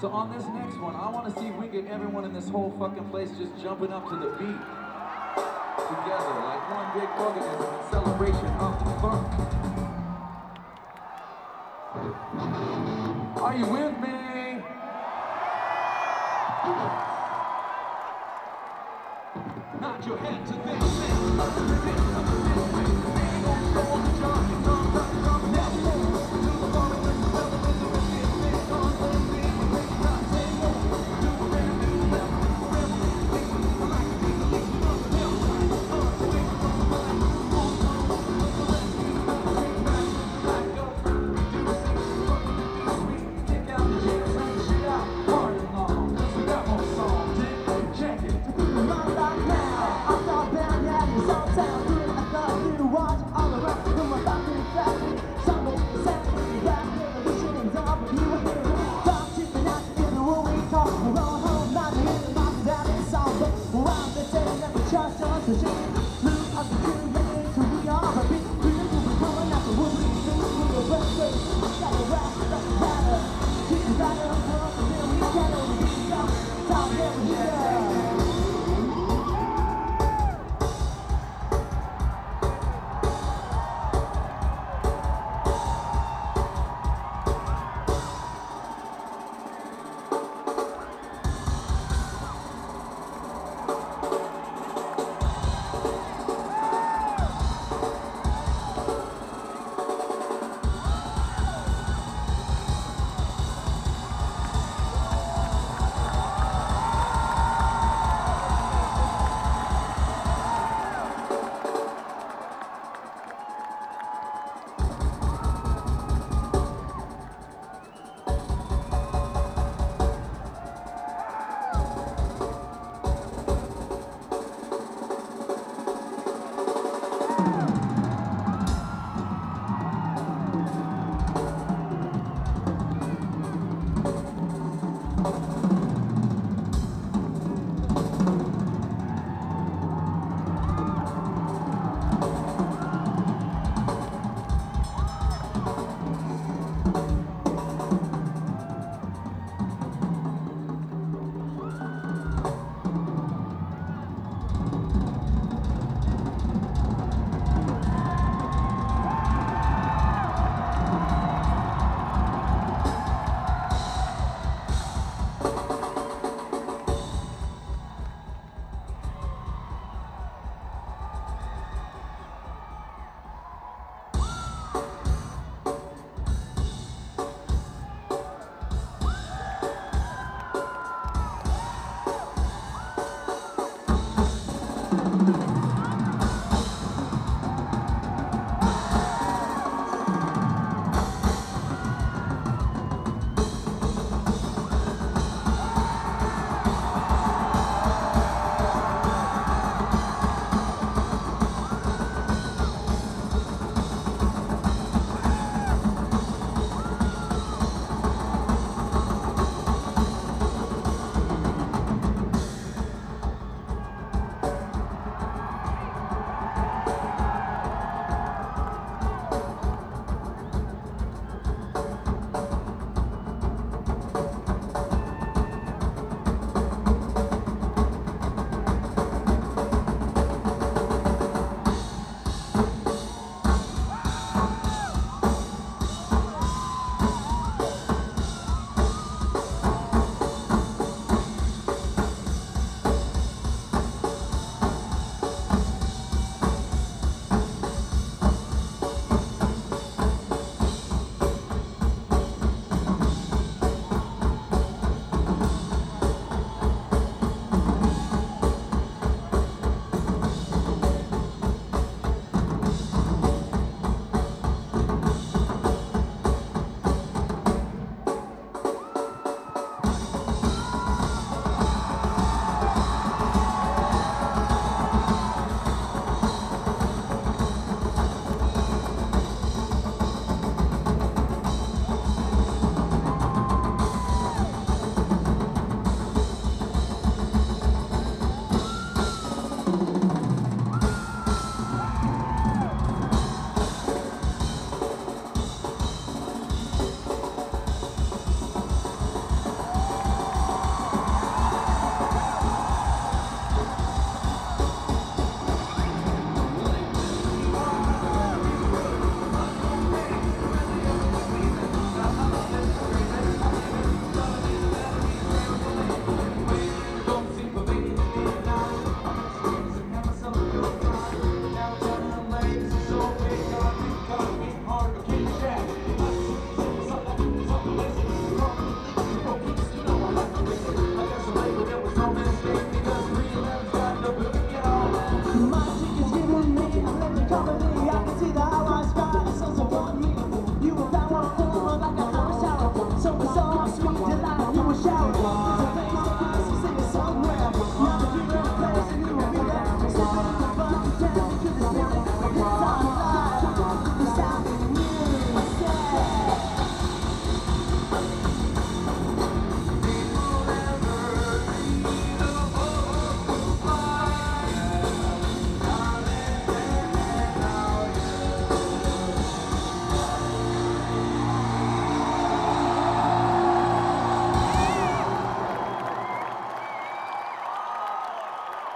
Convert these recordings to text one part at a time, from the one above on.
So on this next one, I want to see if we get everyone in this whole fucking place just jumping up to the beat together, like one big organism in celebration of the funk. Are you with me? Nod your head to this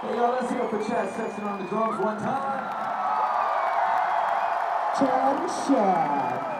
Hey, y'all, let's hear it for Chad Sexton on the drums one time. Chad Shad.